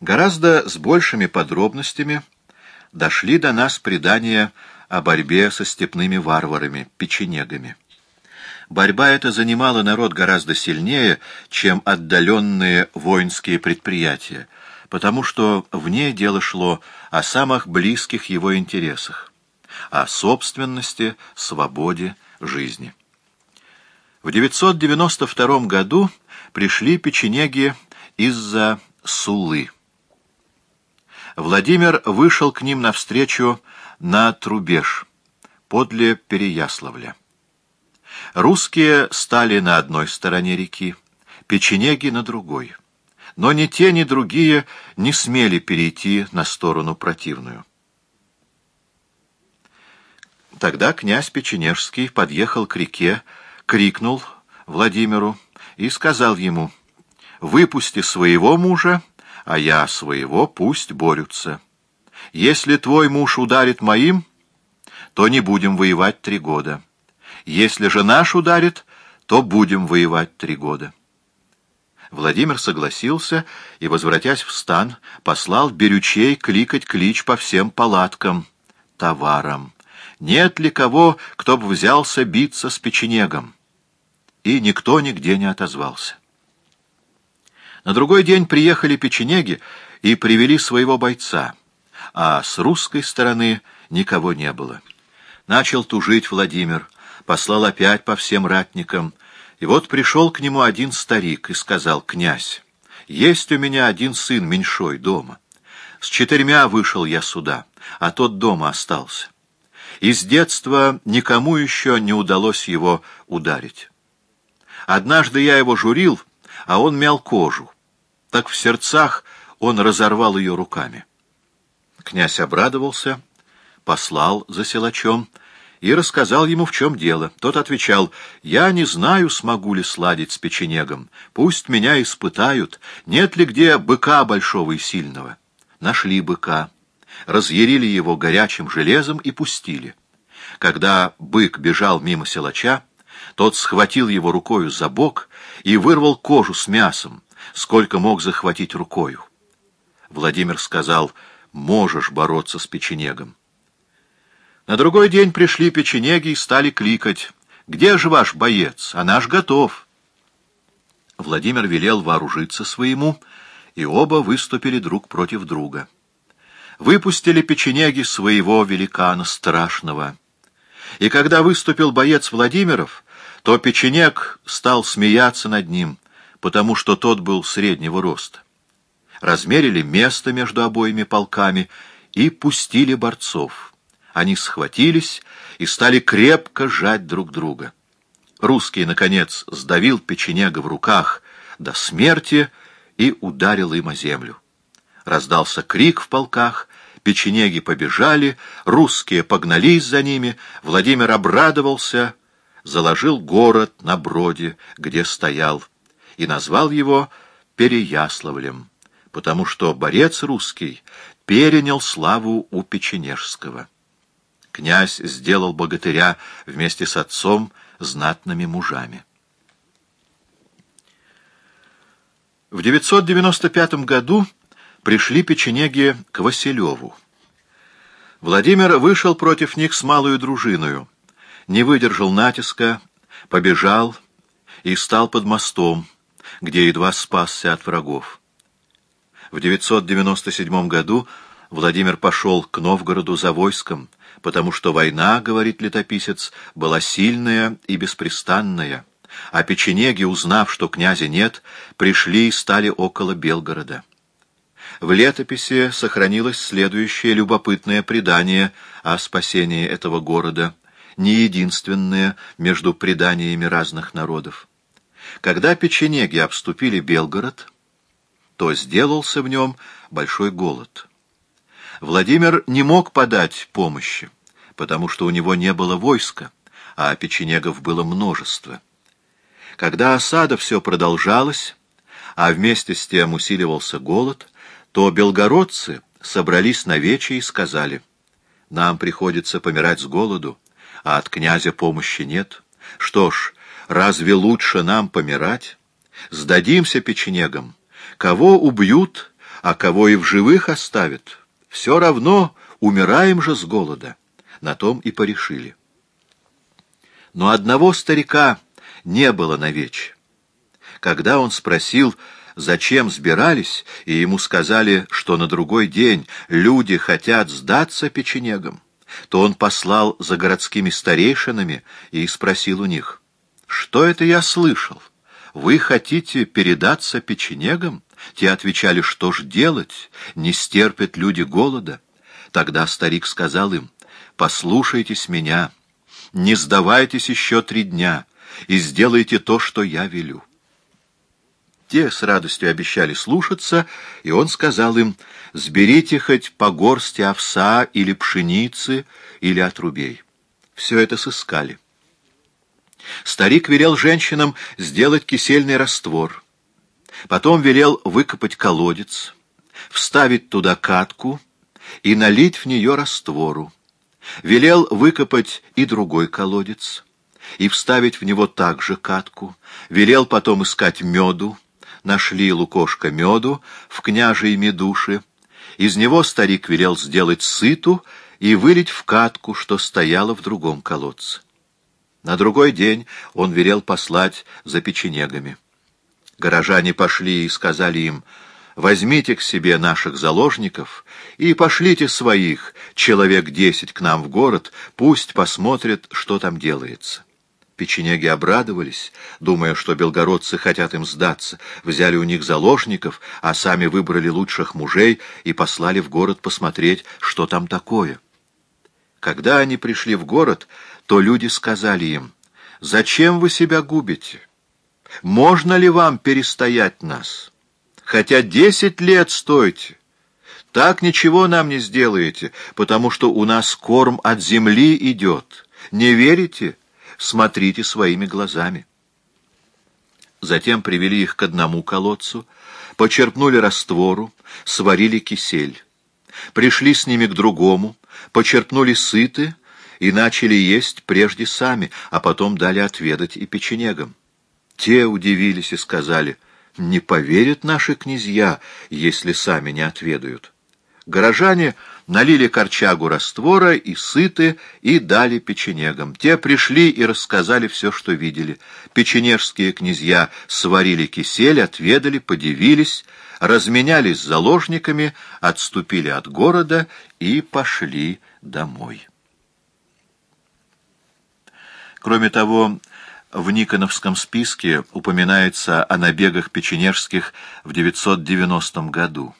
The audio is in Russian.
Гораздо с большими подробностями дошли до нас предания о борьбе со степными варварами, печенегами. Борьба эта занимала народ гораздо сильнее, чем отдаленные воинские предприятия, потому что в ней дело шло о самых близких его интересах, о собственности, свободе, жизни. В 992 году пришли печенеги из-за Сулы. Владимир вышел к ним навстречу на Трубеж, подле Переяславля. Русские стали на одной стороне реки, печенеги на другой. Но ни те, ни другие не смели перейти на сторону противную. Тогда князь Печенежский подъехал к реке, крикнул Владимиру и сказал ему, «Выпусти своего мужа, а я своего, пусть борются. Если твой муж ударит моим, то не будем воевать три года». Если же наш ударит, то будем воевать три года. Владимир согласился и, возвратясь в стан, послал берючей кликать клич по всем палаткам, товарам. Нет ли кого, кто бы взялся биться с печенегом? И никто нигде не отозвался. На другой день приехали печенеги и привели своего бойца, а с русской стороны никого не было. Начал тужить Владимир, послал опять по всем ратникам, и вот пришел к нему один старик и сказал, «Князь, есть у меня один сын меньшой дома. С четырьмя вышел я сюда, а тот дома остался. Из детства никому еще не удалось его ударить. Однажды я его журил, а он мял кожу. Так в сердцах он разорвал ее руками. Князь обрадовался, послал за силачом, и рассказал ему, в чем дело. Тот отвечал, «Я не знаю, смогу ли сладить с печенегом. Пусть меня испытают, нет ли где быка большого и сильного». Нашли быка, разъярили его горячим железом и пустили. Когда бык бежал мимо силача, тот схватил его рукою за бок и вырвал кожу с мясом, сколько мог захватить рукою. Владимир сказал, «Можешь бороться с печенегом». На другой день пришли печенеги и стали кликать. «Где же ваш боец? А наш готов!» Владимир велел вооружиться своему, и оба выступили друг против друга. Выпустили печенеги своего великана страшного. И когда выступил боец Владимиров, то печенег стал смеяться над ним, потому что тот был среднего роста. Размерили место между обоими полками и пустили борцов. Они схватились и стали крепко жать друг друга. Русский, наконец, сдавил печенега в руках до смерти и ударил им о землю. Раздался крик в полках, печенеги побежали, русские погнались за ними, Владимир обрадовался, заложил город на броде, где стоял, и назвал его Переяславлем, потому что борец русский перенял славу у Печенежского князь сделал богатыря вместе с отцом знатными мужами. В 995 году пришли печенеги к Василеву. Владимир вышел против них с малую дружиною, не выдержал натиска, побежал и стал под мостом, где едва спасся от врагов. В 997 году Владимир пошел к Новгороду за войском, потому что война, говорит летописец, была сильная и беспрестанная, а печенеги, узнав, что князя нет, пришли и стали около Белгорода. В летописи сохранилось следующее любопытное предание о спасении этого города, не единственное между преданиями разных народов. Когда печенеги обступили Белгород, то сделался в нем большой голод. Владимир не мог подать помощи, потому что у него не было войска, а печенегов было множество. Когда осада все продолжалась, а вместе с тем усиливался голод, то белгородцы собрались на вече и сказали, «Нам приходится помирать с голоду, а от князя помощи нет. Что ж, разве лучше нам помирать? Сдадимся печенегам. Кого убьют, а кого и в живых оставят. Все равно умираем же с голода. На том и порешили. Но одного старика не было навеч. Когда он спросил, зачем сбирались, и ему сказали, что на другой день люди хотят сдаться печенегам, то он послал за городскими старейшинами и спросил у них, «Что это я слышал? Вы хотите передаться печенегам?» Те отвечали, «Что ж делать? Не стерпят люди голода». Тогда старик сказал им, «Послушайтесь меня, не сдавайтесь еще три дня и сделайте то, что я велю». Те с радостью обещали слушаться, и он сказал им, «Сберите хоть по горсти овса или пшеницы, или отрубей». Все это сыскали. Старик велел женщинам сделать кисельный раствор. Потом велел выкопать колодец, вставить туда катку и налить в нее раствору. Велел выкопать и другой колодец, и вставить в него также катку. Велел потом искать меду, нашли лукошко меду в княжей медуши. Из него старик велел сделать сыту и вылить в катку, что стояла в другом колодце. На другой день он велел послать за печенегами. Горожане пошли и сказали им, «Возьмите к себе наших заложников и пошлите своих, человек десять, к нам в город, пусть посмотрят, что там делается». Печенеги обрадовались, думая, что белгородцы хотят им сдаться, взяли у них заложников, а сами выбрали лучших мужей и послали в город посмотреть, что там такое. Когда они пришли в город, то люди сказали им, «Зачем вы себя губите? Можно ли вам перестоять нас? Хотя десять лет стойте. Так ничего нам не сделаете, потому что у нас корм от земли идет. Не верите?» Смотрите своими глазами. Затем привели их к одному колодцу, почерпнули раствору, сварили кисель. Пришли с ними к другому, почерпнули сыты и начали есть прежде сами, а потом дали отведать и печенегам. Те удивились и сказали, «Не поверят наши князья, если сами не отведают». Горожане налили корчагу раствора и сыты, и дали печенегам. Те пришли и рассказали все, что видели. Печенежские князья сварили кисель, отведали, подивились, разменялись с заложниками, отступили от города и пошли домой. Кроме того, в Никоновском списке упоминается о набегах печенежских в 990 году.